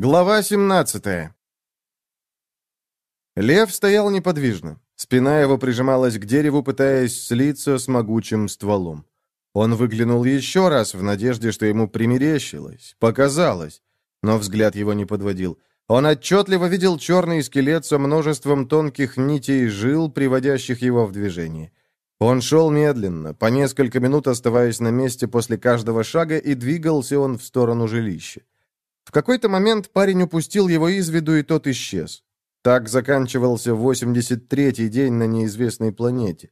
Глава 17 Лев стоял неподвижно. Спина его прижималась к дереву, пытаясь слиться с могучим стволом. Он выглянул еще раз в надежде, что ему примерещилось, показалось, но взгляд его не подводил. Он отчетливо видел черный скелет со множеством тонких нитей жил, приводящих его в движение. Он шел медленно, по несколько минут оставаясь на месте после каждого шага, и двигался он в сторону жилища. В какой-то момент парень упустил его из виду, и тот исчез. Так заканчивался 83-й день на неизвестной планете.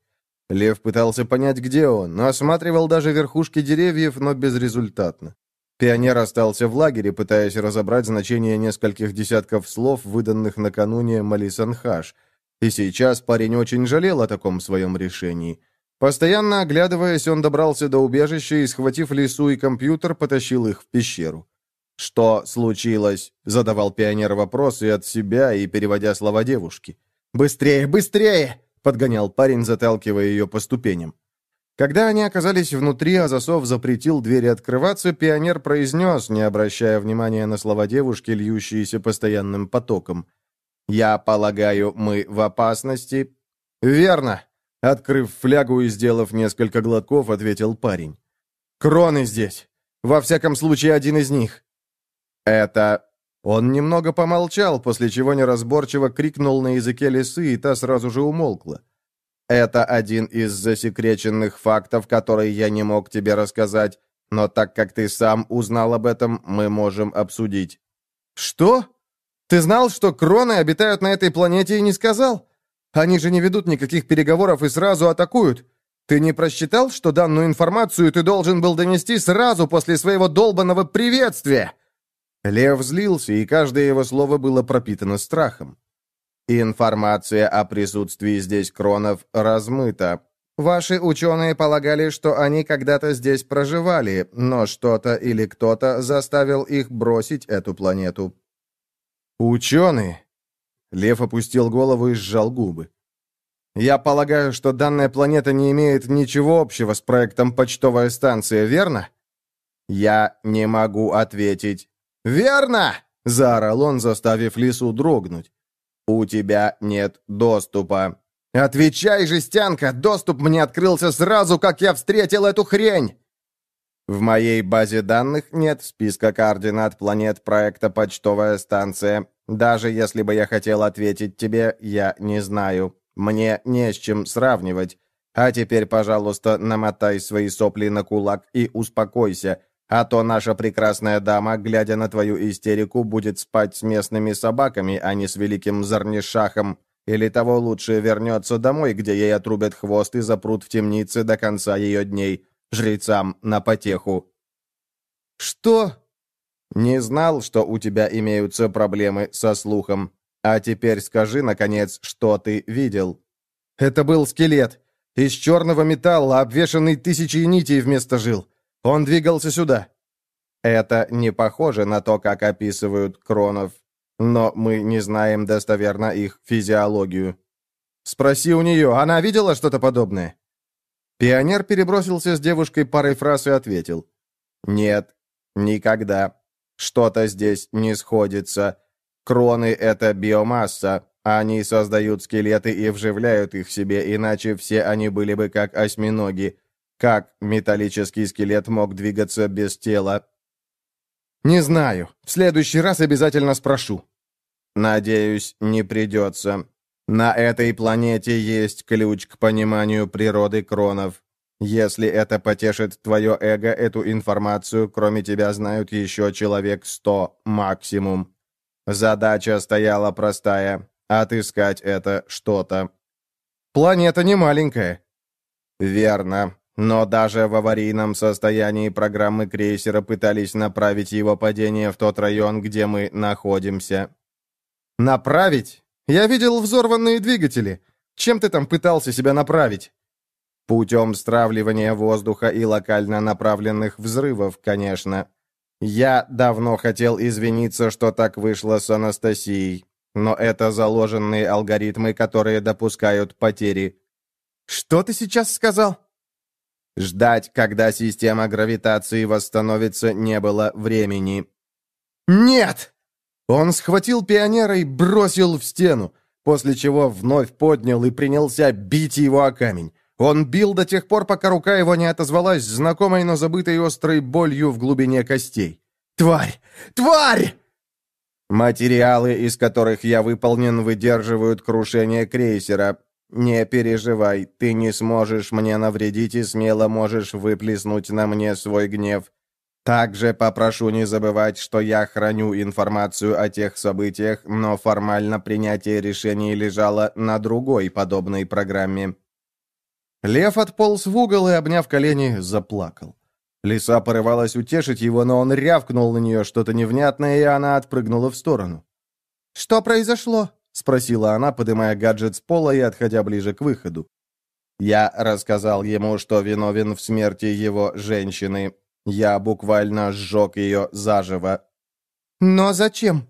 Лев пытался понять, где он, но осматривал даже верхушки деревьев, но безрезультатно. Пионер остался в лагере, пытаясь разобрать значение нескольких десятков слов, выданных накануне Малисанхаш. И сейчас парень очень жалел о таком своем решении. Постоянно оглядываясь, он добрался до убежища и, схватив лесу и компьютер, потащил их в пещеру. «Что случилось?» — задавал пионер вопросы от себя и переводя слова девушки. «Быстрее, быстрее!» — подгонял парень, заталкивая ее по ступеням. Когда они оказались внутри, а засов запретил двери открываться, пионер произнес, не обращая внимания на слова девушки, льющиеся постоянным потоком. «Я полагаю, мы в опасности?» «Верно!» — открыв флягу и сделав несколько глотков, ответил парень. «Кроны здесь! Во всяком случае, один из них!» «Это...» Он немного помолчал, после чего неразборчиво крикнул на языке лисы, и та сразу же умолкла. «Это один из засекреченных фактов, которые я не мог тебе рассказать, но так как ты сам узнал об этом, мы можем обсудить». «Что? Ты знал, что кроны обитают на этой планете и не сказал? Они же не ведут никаких переговоров и сразу атакуют. Ты не просчитал, что данную информацию ты должен был донести сразу после своего долбанного приветствия?» Лев злился, и каждое его слово было пропитано страхом. «Информация о присутствии здесь кронов размыта. Ваши ученые полагали, что они когда-то здесь проживали, но что-то или кто-то заставил их бросить эту планету». «Ученые?» Лев опустил голову и сжал губы. «Я полагаю, что данная планета не имеет ничего общего с проектом «Почтовая станция», верно?» «Я не могу ответить. «Верно!» — заорал он, заставив лису дрогнуть. «У тебя нет доступа». «Отвечай, жестянка! Доступ мне открылся сразу, как я встретил эту хрень!» В моей базе данных нет списка координат планет проекта «Почтовая станция». Даже если бы я хотел ответить тебе, я не знаю. Мне не с чем сравнивать. А теперь, пожалуйста, намотай свои сопли на кулак и успокойся. А то наша прекрасная дама, глядя на твою истерику, будет спать с местными собаками, а не с великим Зарнишахом. Или того лучше вернется домой, где ей отрубят хвост и запрут в темнице до конца ее дней, жрецам на потеху». «Что?» «Не знал, что у тебя имеются проблемы со слухом. А теперь скажи, наконец, что ты видел?» «Это был скелет. Из черного металла, обвешанный тысячей нитей вместо жил. Он двигался сюда. Это не похоже на то, как описывают кронов, но мы не знаем достоверно их физиологию. Спроси у нее, она видела что-то подобное? Пионер перебросился с девушкой парой фраз и ответил. «Нет, никогда. Что-то здесь не сходится. Кроны — это биомасса. Они создают скелеты и вживляют их себе, иначе все они были бы как осьминоги. Как металлический скелет мог двигаться без тела? Не знаю. В следующий раз обязательно спрошу. Надеюсь, не придется. На этой планете есть ключ к пониманию природы кронов. Если это потешит твое эго, эту информацию, кроме тебя, знают еще человек сто максимум. Задача стояла простая — отыскать это что-то. Планета не маленькая. Верно. Но даже в аварийном состоянии программы крейсера пытались направить его падение в тот район, где мы находимся. «Направить? Я видел взорванные двигатели. Чем ты там пытался себя направить?» «Путем стравливания воздуха и локально направленных взрывов, конечно. Я давно хотел извиниться, что так вышло с Анастасией, но это заложенные алгоритмы, которые допускают потери». «Что ты сейчас сказал?» Ждать, когда система гравитации восстановится, не было времени. «Нет!» Он схватил пионера и бросил в стену, после чего вновь поднял и принялся бить его о камень. Он бил до тех пор, пока рука его не отозвалась знакомой, но забытой острой болью в глубине костей. «Тварь! Тварь!» Материалы, из которых я выполнен, выдерживают крушение крейсера. Не переживай, ты не сможешь мне навредить и смело можешь выплеснуть на мне свой гнев. Также попрошу не забывать, что я храню информацию о тех событиях, но формально принятие решений лежало на другой подобной программе. Лев отполз в угол и, обняв колени, заплакал. Лиса порывалась утешить его, но он рявкнул на нее что-то невнятное, и она отпрыгнула в сторону. «Что произошло?» — спросила она, поднимая гаджет с пола и отходя ближе к выходу. Я рассказал ему, что виновен в смерти его женщины. Я буквально сжег ее заживо. «Но зачем?»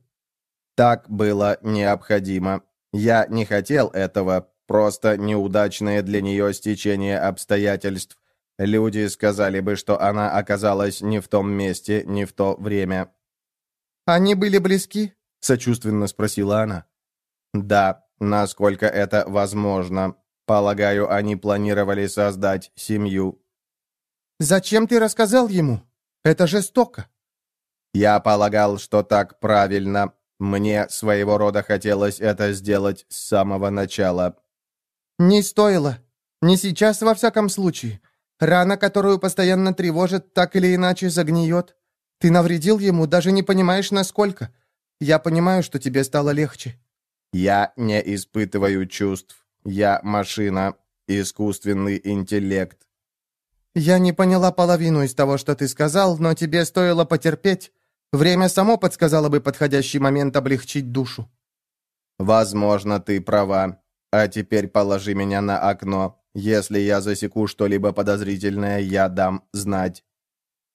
«Так было необходимо. Я не хотел этого, Просто неудачное для нее стечение обстоятельств. Люди сказали бы, что она оказалась не в том месте, не в то время. «Они были близки?» — сочувственно спросила она. «Да, насколько это возможно. Полагаю, они планировали создать семью». «Зачем ты рассказал ему? Это жестоко». «Я полагал, что так правильно. Мне своего рода хотелось это сделать с самого начала. «Не стоило. Не сейчас, во всяком случае. Рана, которую постоянно тревожит, так или иначе загниет. Ты навредил ему, даже не понимаешь, насколько. Я понимаю, что тебе стало легче». «Я не испытываю чувств. Я машина, искусственный интеллект». «Я не поняла половину из того, что ты сказал, но тебе стоило потерпеть. Время само подсказало бы подходящий момент облегчить душу». «Возможно, ты права. А теперь положи меня на окно. Если я засеку что-либо подозрительное, я дам знать».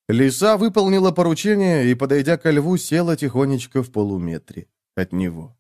Лиса выполнила поручение и, подойдя ко льву, села тихонечко в полуметре от него.